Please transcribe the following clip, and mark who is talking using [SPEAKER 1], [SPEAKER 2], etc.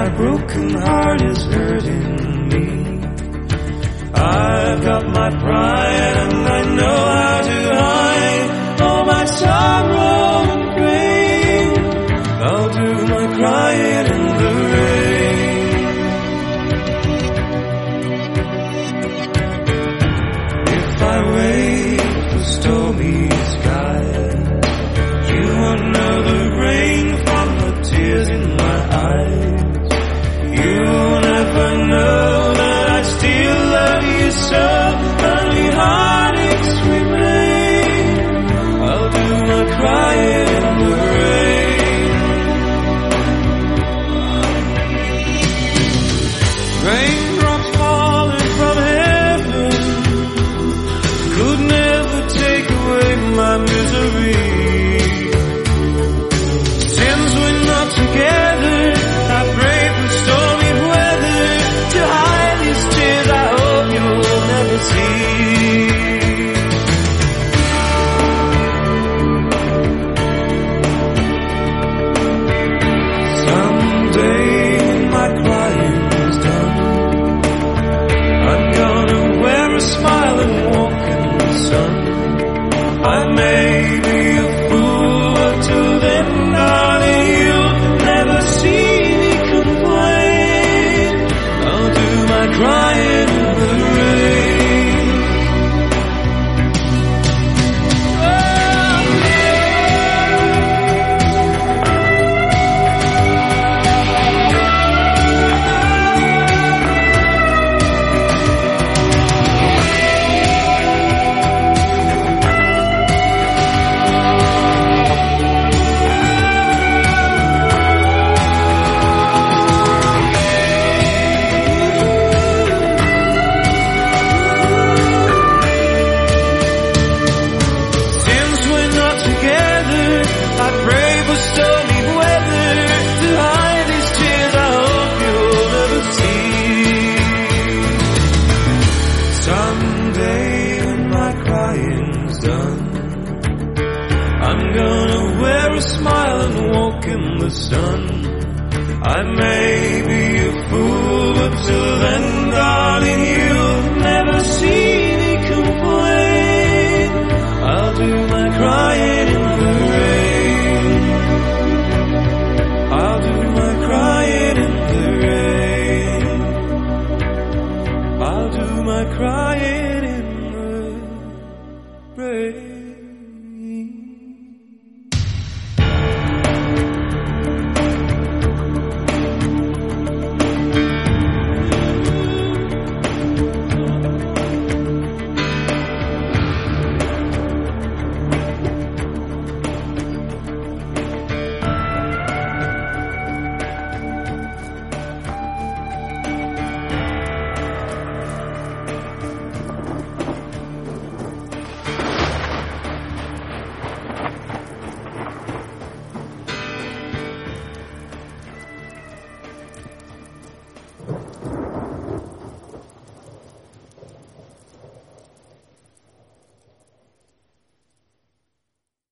[SPEAKER 1] my broken heart is hurting me. I've got my pride and I know I see. walk in the sun. I may be a fool, but till then, darling, you'll never see me complain. I'll do my crying in the rain. I'll do my crying in the rain. I'll do my crying in the rain.